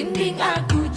merinding aku